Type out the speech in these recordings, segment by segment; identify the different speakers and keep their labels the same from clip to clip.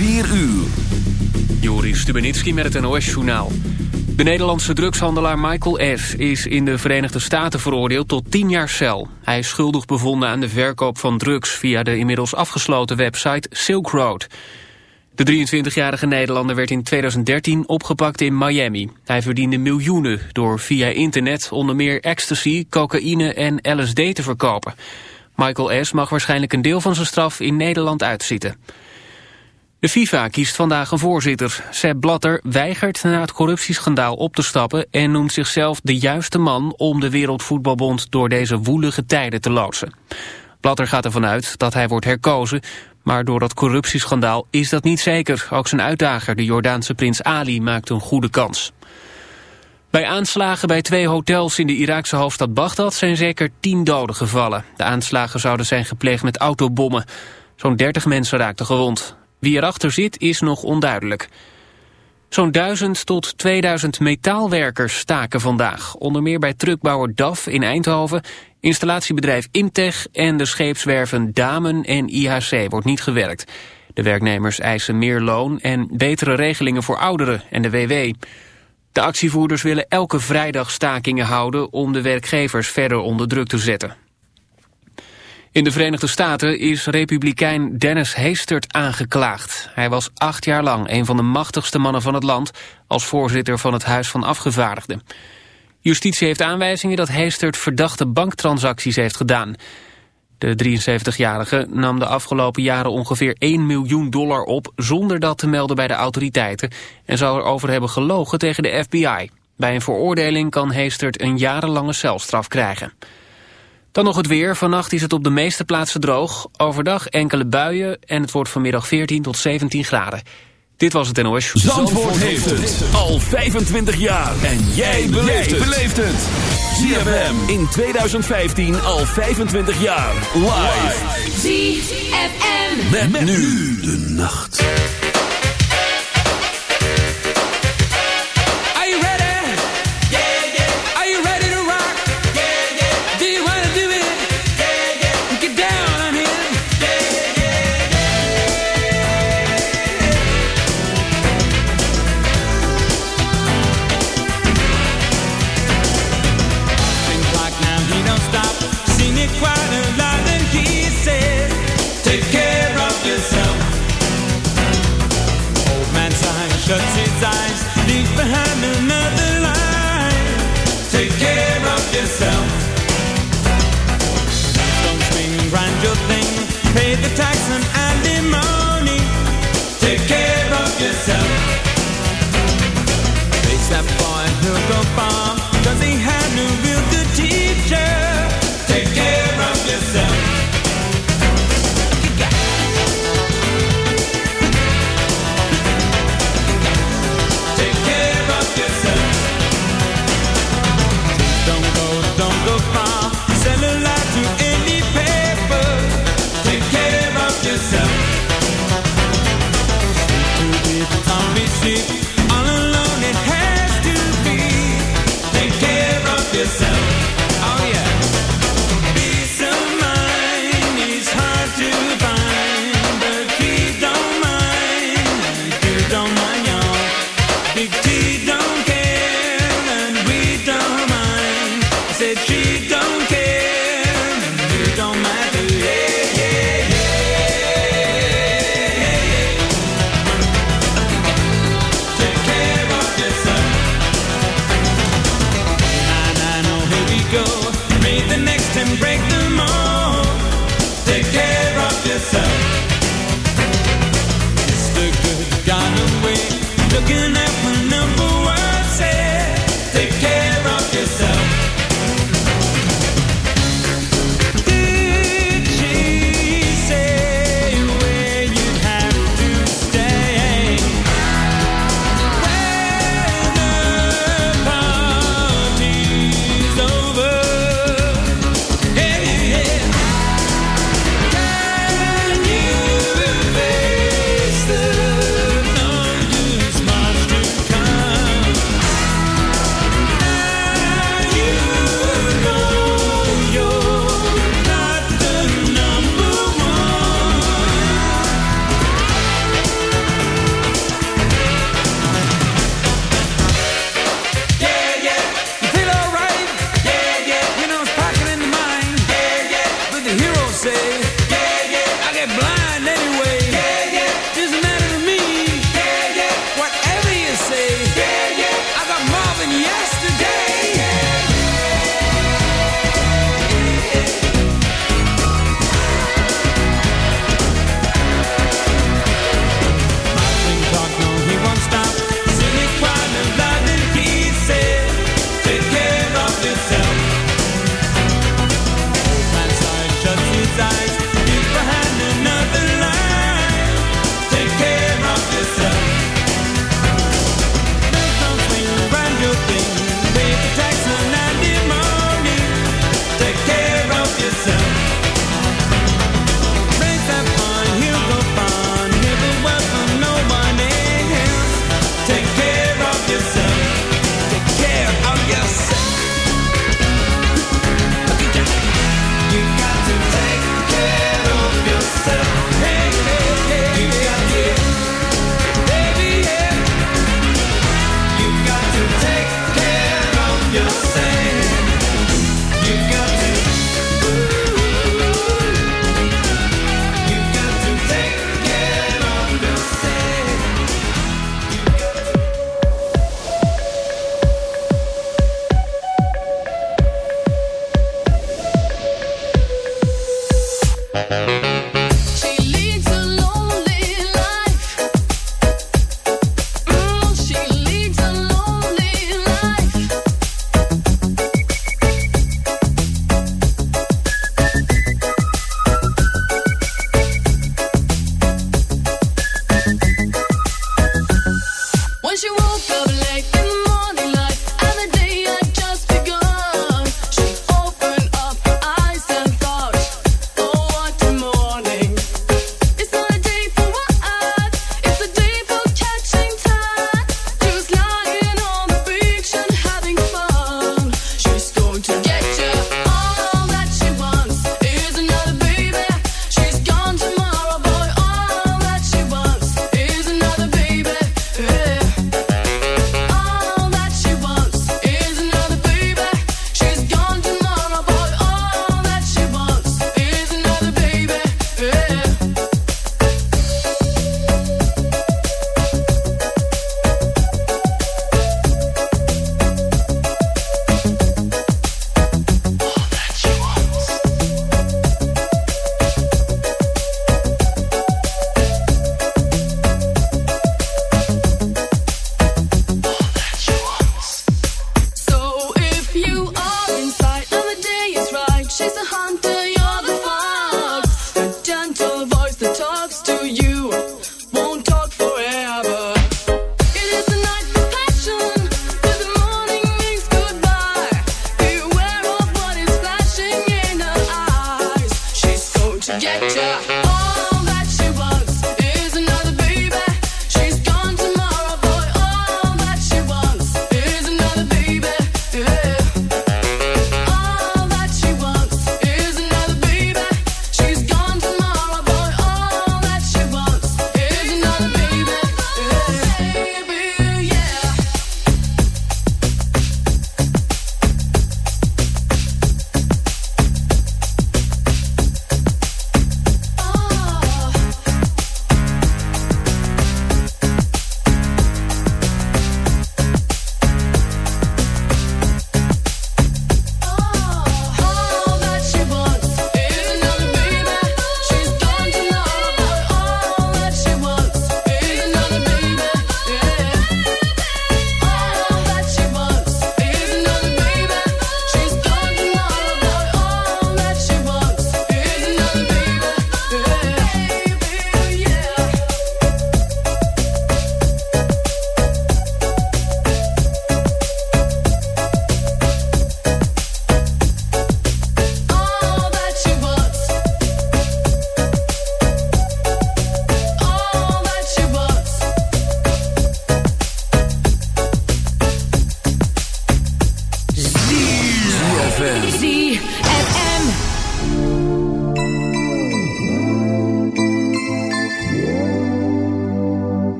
Speaker 1: 4 uur.
Speaker 2: Joris Stubenitski met het NOS-journaal. De Nederlandse drugshandelaar Michael S. is in de Verenigde Staten veroordeeld tot 10 jaar cel. Hij is schuldig bevonden aan de verkoop van drugs via de inmiddels afgesloten website Silk Road. De 23-jarige Nederlander werd in 2013 opgepakt in Miami. Hij verdiende miljoenen door via internet onder meer ecstasy, cocaïne en LSD te verkopen. Michael S. mag waarschijnlijk een deel van zijn straf in Nederland uitzitten. De FIFA kiest vandaag een voorzitter. Sepp Blatter weigert na het corruptieschandaal op te stappen... en noemt zichzelf de juiste man om de Wereldvoetbalbond... door deze woelige tijden te loodsen. Blatter gaat ervan uit dat hij wordt herkozen... maar door dat corruptieschandaal is dat niet zeker. Ook zijn uitdager, de Jordaanse prins Ali, maakt een goede kans. Bij aanslagen bij twee hotels in de Iraakse hoofdstad Bagdad... zijn zeker tien doden gevallen. De aanslagen zouden zijn gepleegd met autobommen. Zo'n 30 mensen raakten gewond. Wie erachter zit is nog onduidelijk. Zo'n 1000 tot 2000 metaalwerkers staken vandaag. Onder meer bij truckbouwer DAF in Eindhoven, installatiebedrijf Imtech en de scheepswerven Damen en IHC wordt niet gewerkt. De werknemers eisen meer loon en betere regelingen voor ouderen en de WW. De actievoerders willen elke vrijdag stakingen houden om de werkgevers verder onder druk te zetten. In de Verenigde Staten is republikein Dennis Heestert aangeklaagd. Hij was acht jaar lang een van de machtigste mannen van het land... als voorzitter van het Huis van Afgevaardigden. Justitie heeft aanwijzingen dat Heestert verdachte banktransacties heeft gedaan. De 73-jarige nam de afgelopen jaren ongeveer 1 miljoen dollar op... zonder dat te melden bij de autoriteiten... en zou erover hebben gelogen tegen de FBI. Bij een veroordeling kan Heestert een jarenlange celstraf krijgen. Dan nog het weer. Vannacht is het op de meeste plaatsen droog. Overdag enkele buien en het wordt vanmiddag 14 tot 17 graden. Dit was het NOS.
Speaker 1: Zandvoort, Zandvoort heeft het al 25 jaar. En jij beleeft het. ZFM in 2015 al 25 jaar. Live.
Speaker 3: ZFM.
Speaker 1: Met, met nu de nacht.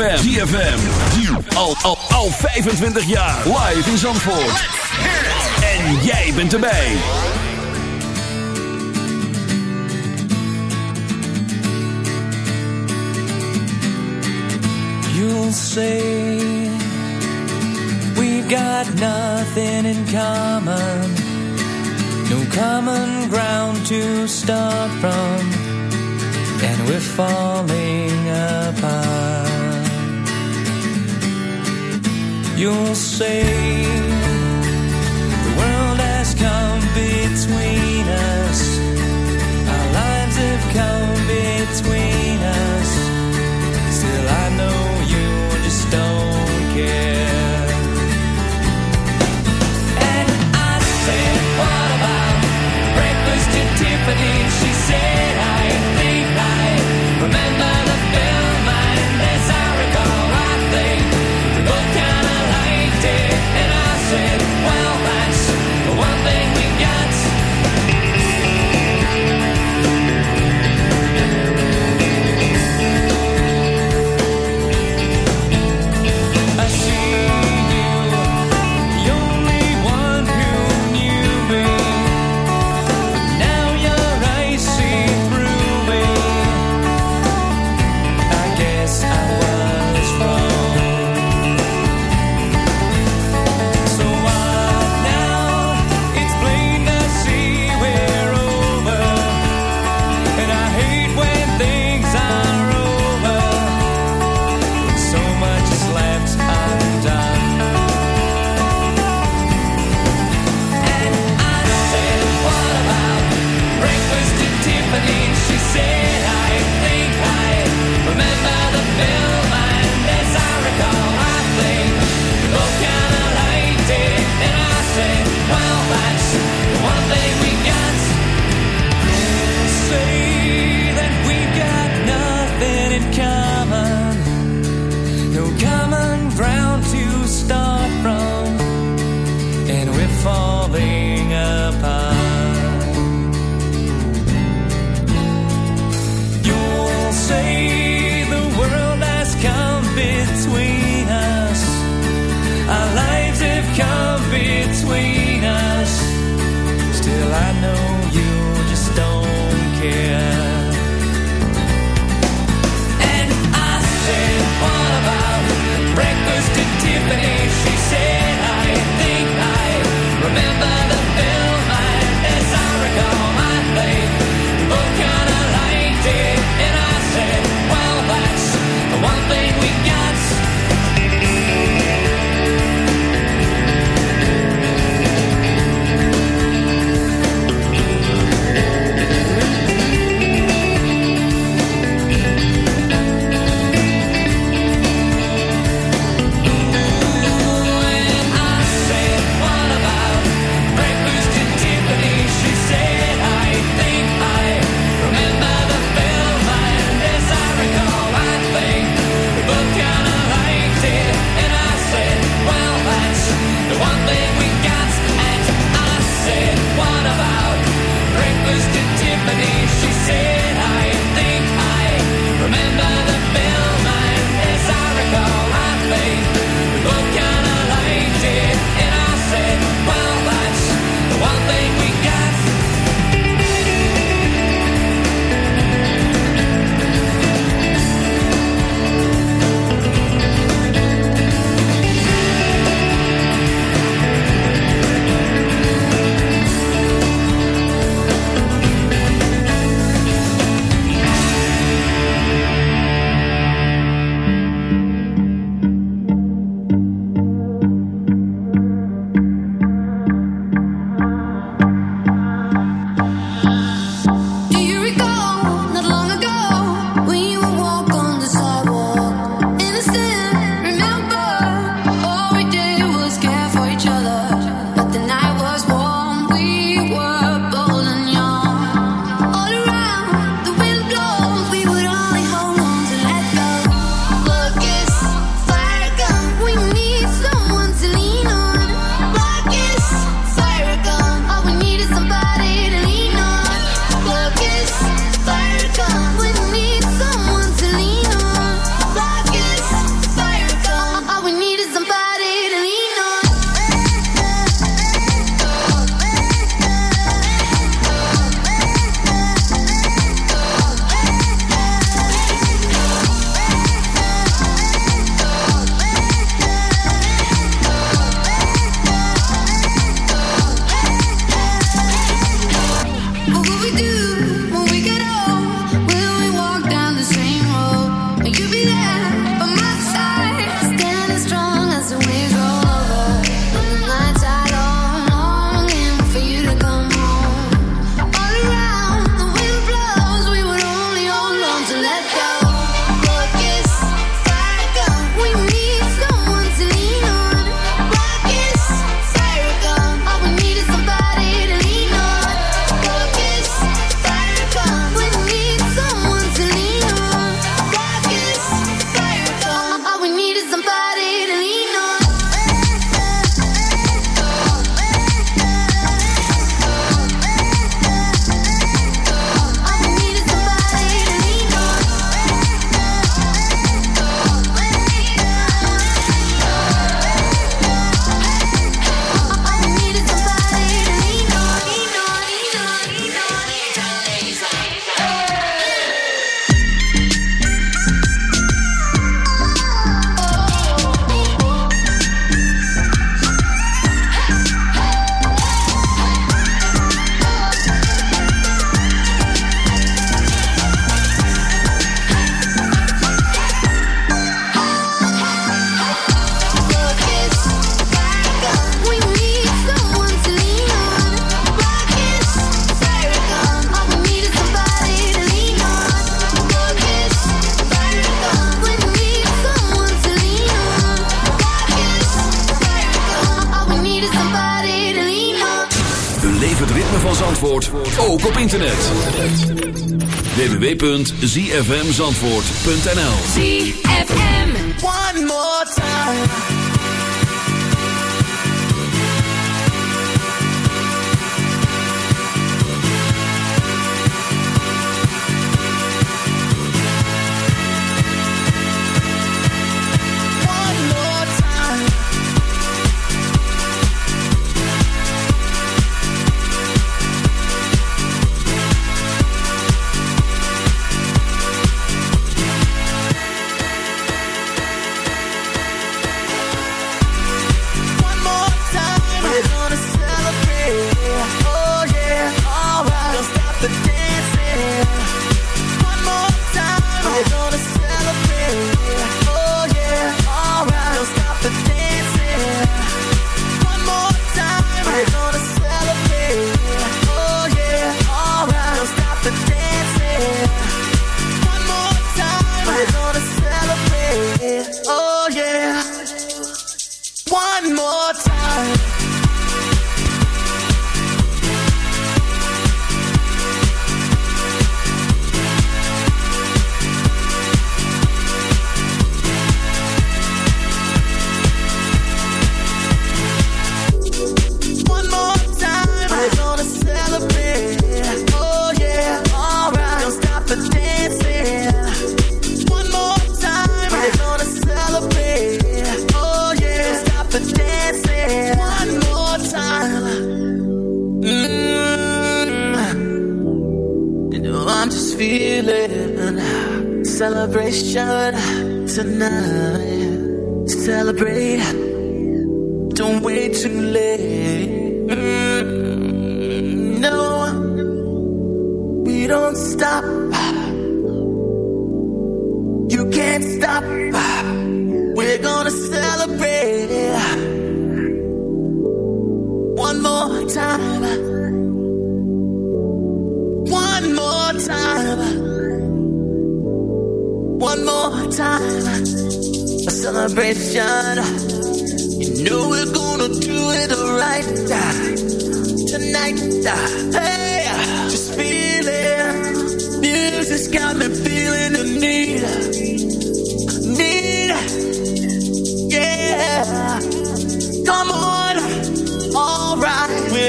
Speaker 4: ZFM. ZFM. Al, al, al 25 jaar. Live in Zandvoort. En jij bent erbij.
Speaker 5: You'll say We've got nothing in common No common ground to start from And we're falling You'll say zfmzandvoort.nl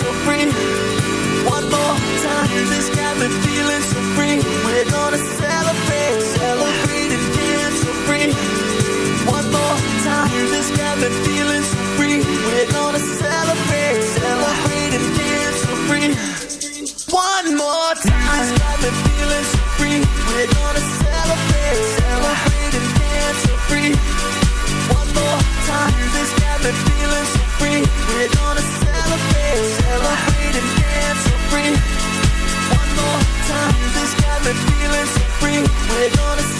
Speaker 3: so free. One more time This got me feeling so free. We're gonna celebrate, celebrate and dance so free. One more time This got me feeling so free. We're gonna celebrate, celebrate and dance so free. One more time, this cabin, feeling so free. We're gonna celebrate, celebrate and dance so free. One more time, this cabin, feeling so free.
Speaker 6: We're gonna We're gonna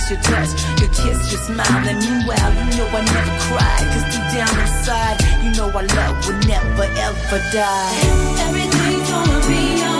Speaker 6: kiss, your touch, your kiss, your smile. And meanwhile, you know I never cried. Cause deep down inside, you know our love will never ever die. Everything's gonna be alright.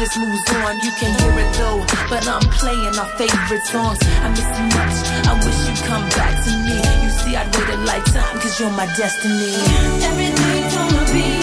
Speaker 6: just moves on. You can hear it though, but I'm playing our favorite songs. I miss you much. I wish you'd come back to me. You see, I'd wait a lifetime, cause you're my destiny. Everything's gonna be.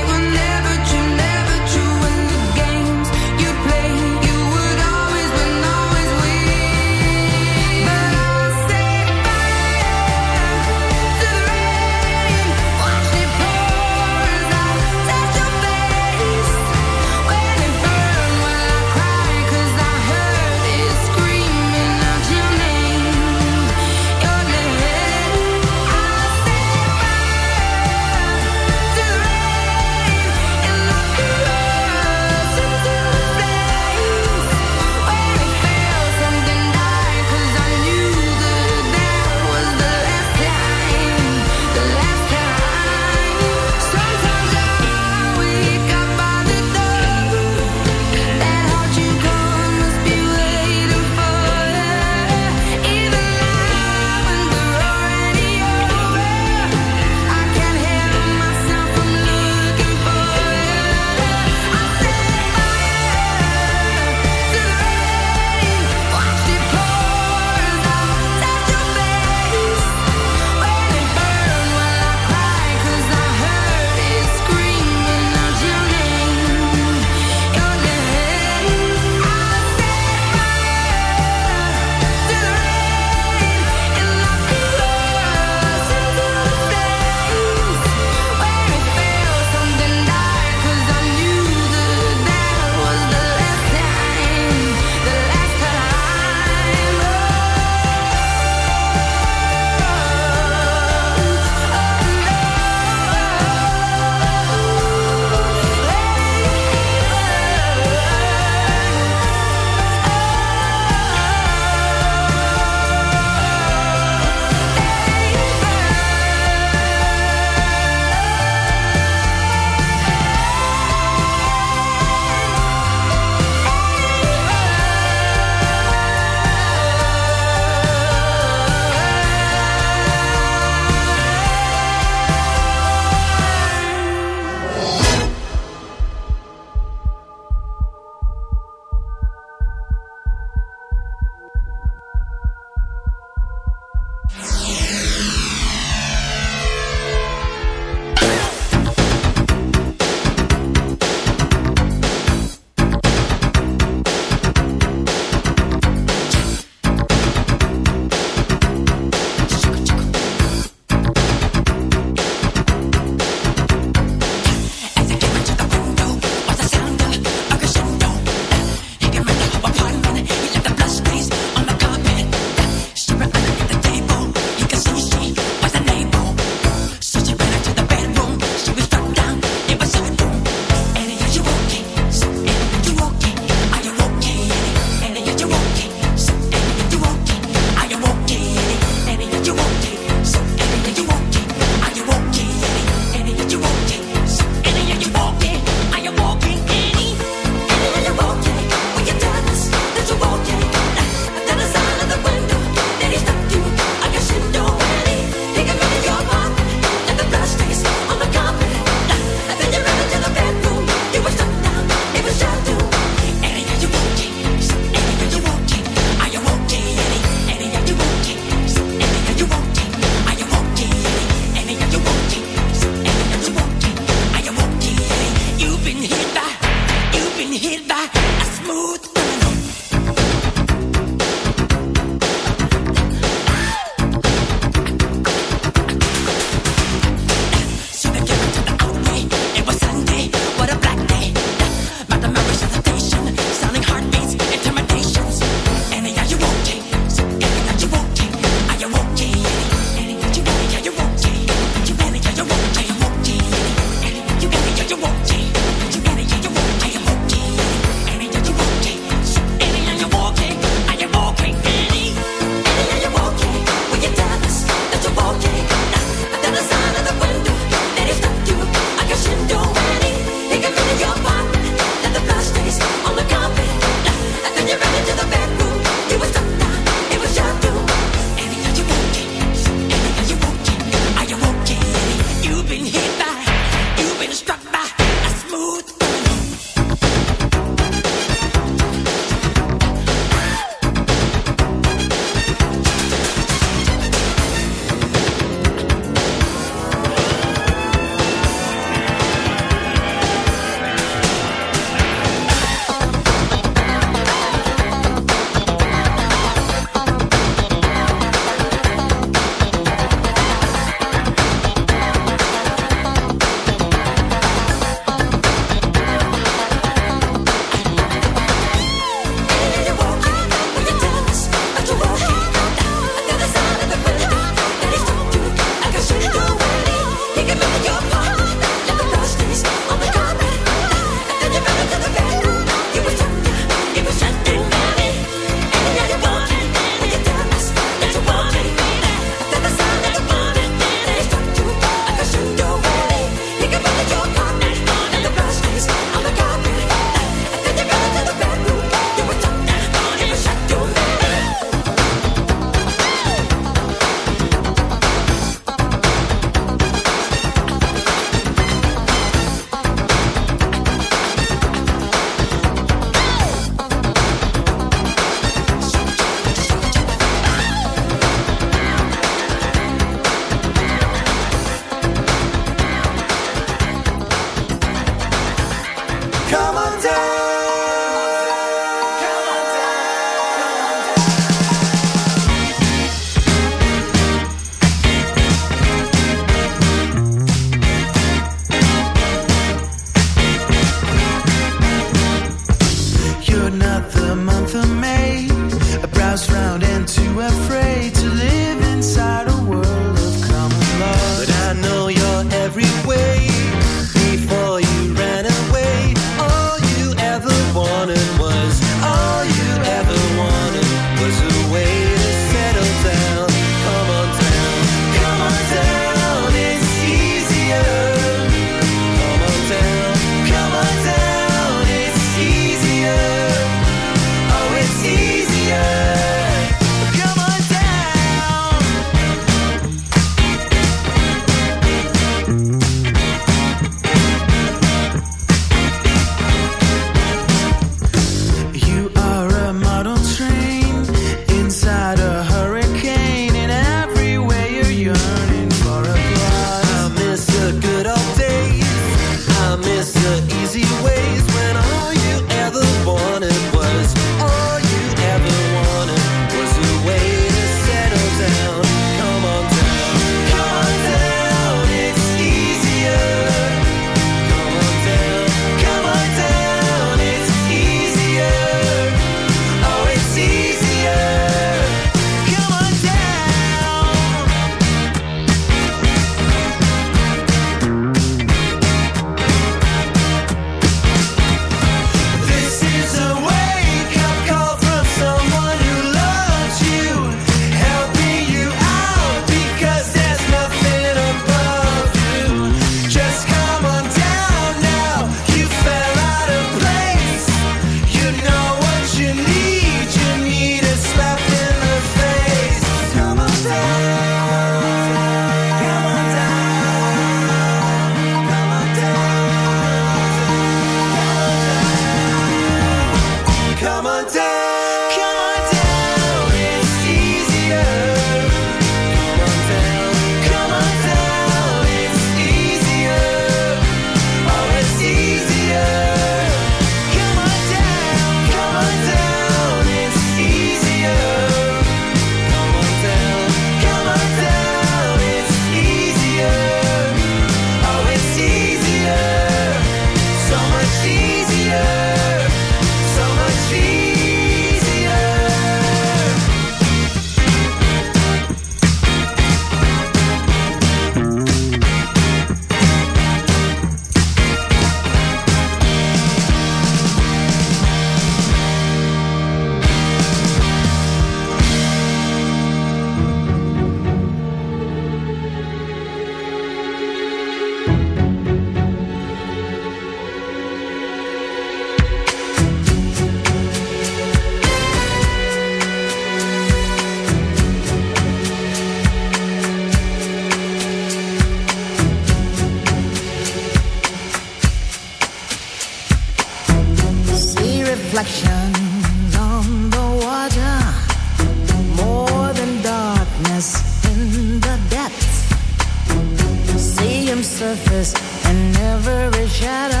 Speaker 7: surface and never a
Speaker 1: shadow.